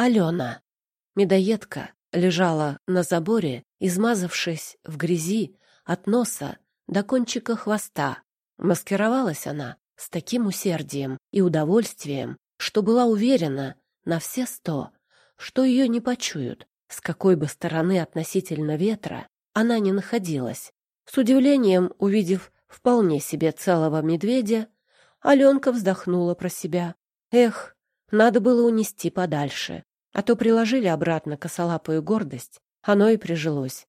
Алена. Медоедка лежала на заборе, измазавшись в грязи от носа до кончика хвоста. Маскировалась она с таким усердием и удовольствием, что была уверена на все сто, что ее не почуют, с какой бы стороны относительно ветра она ни находилась. С удивлением, увидев вполне себе целого медведя, Аленка вздохнула про себя. Эх, надо было унести подальше, а то приложили обратно косолапую гордость, оно и прижилось.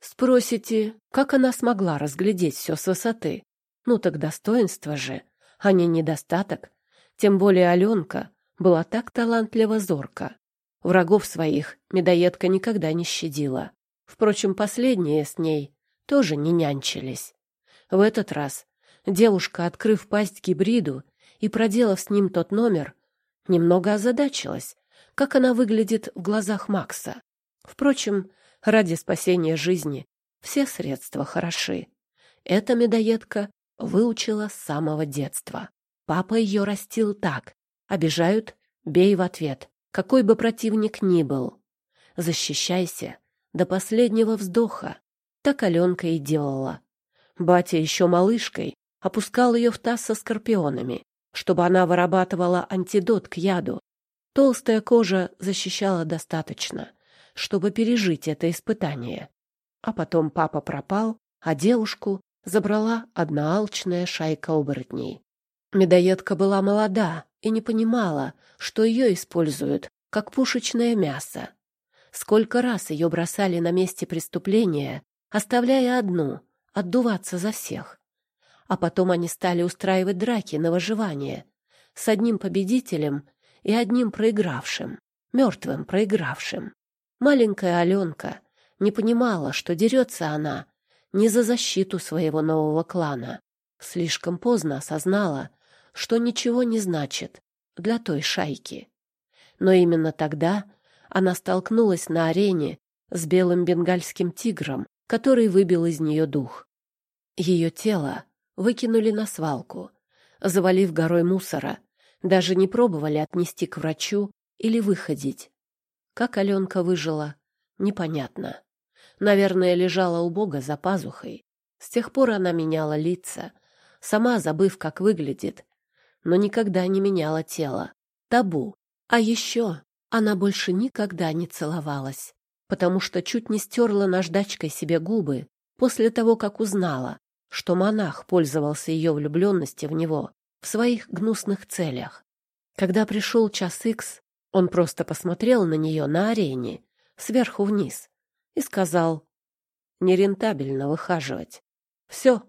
Спросите, как она смогла разглядеть все с высоты? Ну так достоинство же, а не недостаток. Тем более Аленка была так талантливо зорка. Врагов своих медоедка никогда не щадила. Впрочем, последние с ней тоже не нянчились. В этот раз девушка, открыв пасть гибриду и проделав с ним тот номер, немного озадачилась, как она выглядит в глазах Макса. Впрочем, ради спасения жизни все средства хороши. Эта медоедка выучила с самого детства. Папа ее растил так. Обижают — бей в ответ, какой бы противник ни был. Защищайся до последнего вздоха. Так Аленка и делала. Батя еще малышкой опускал ее в таз со скорпионами, чтобы она вырабатывала антидот к яду. Толстая кожа защищала достаточно, чтобы пережить это испытание. А потом папа пропал, а девушку забрала одна алчная шайка оборотней. Медоедка была молода и не понимала, что ее используют как пушечное мясо. Сколько раз ее бросали на месте преступления, оставляя одну, отдуваться за всех. А потом они стали устраивать драки на выживание с одним победителем и одним проигравшим, мертвым проигравшим. Маленькая Аленка не понимала, что дерется она не за защиту своего нового клана. Слишком поздно осознала, что ничего не значит для той шайки. Но именно тогда она столкнулась на арене с белым бенгальским тигром, который выбил из нее дух. Ее тело выкинули на свалку, завалив горой мусора, даже не пробовали отнести к врачу или выходить. Как Аленка выжила, непонятно. Наверное, лежала у Бога за пазухой. С тех пор она меняла лица, сама забыв, как выглядит, но никогда не меняла тело. Табу. А еще она больше никогда не целовалась, потому что чуть не стерла наждачкой себе губы после того, как узнала, что монах пользовался ее влюбленностью в него в своих гнусных целях. Когда пришел час икс, он просто посмотрел на нее на арене, сверху вниз, и сказал, нерентабельно выхаживать. Все.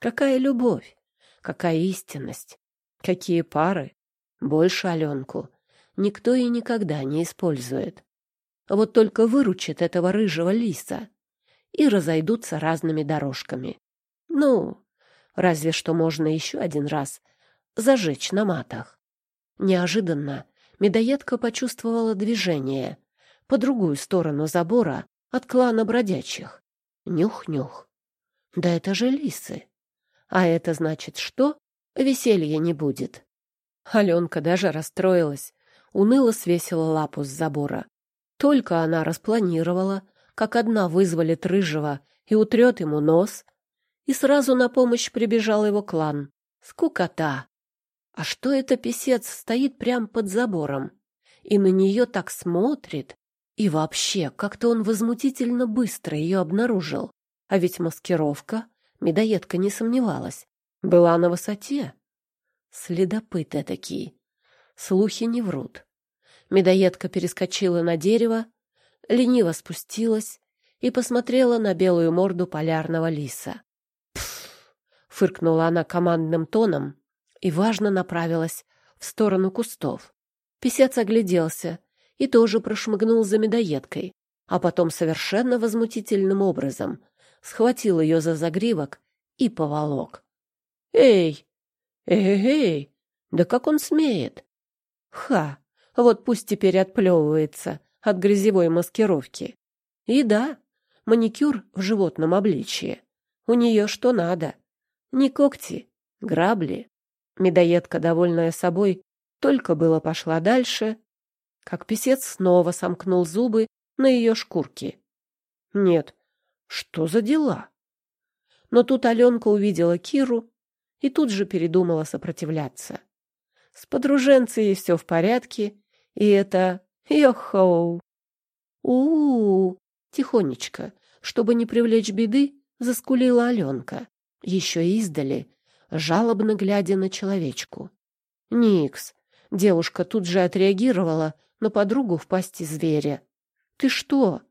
Какая любовь, какая истинность, какие пары. Больше Аленку никто и никогда не использует. Вот только выручит этого рыжего лиса и разойдутся разными дорожками. Ну, разве что можно еще один раз зажечь на матах. Неожиданно медоедка почувствовала движение по другую сторону забора от клана бродячих. Нюх-нюх. Да это же лисы. А это значит что? Веселья не будет. Аленка даже расстроилась, уныло свесила лапу с забора. Только она распланировала, как одна вызволит рыжего и утрет ему нос, и сразу на помощь прибежал его клан. Скукота! А что это писец стоит прямо под забором и на нее так смотрит, и вообще, как-то он возмутительно быстро ее обнаружил. А ведь маскировка, медоедка не сомневалась, была на высоте. Следопыты такие. Слухи не врут. Медоедка перескочила на дерево, лениво спустилась и посмотрела на белую морду полярного лиса. «Пф!» — фыркнула она командным тоном и, важно, направилась в сторону кустов. Песец огляделся и тоже прошмыгнул за медоедкой, а потом совершенно возмутительным образом схватил ее за загривок и поволок. «Эй! Эй-эй! Да как он смеет!» «Ха! Вот пусть теперь отплевывается от грязевой маскировки. И да, маникюр в животном обличье. У нее что надо. Не когти, грабли. Медоедка, довольная собой, только было пошла дальше, как писец снова сомкнул зубы на ее шкурке. Нет, что за дела? Но тут Аленка увидела Киру и тут же передумала сопротивляться. С подруженцей все в порядке, и это йо-хоу. У-у-у, тихонечко, чтобы не привлечь беды, заскулила Аленка, еще издали, жалобно глядя на человечку. Никс, девушка тут же отреагировала на подругу в пасти зверя. Ты что?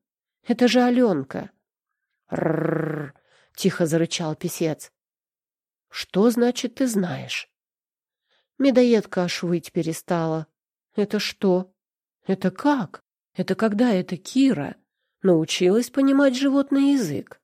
Это же Аленка. Рррр, тихо зарычал писец. Что значит ты знаешь? Медоедка аж выть перестала. Это что? Это как? Это когда эта Кира научилась понимать животный язык?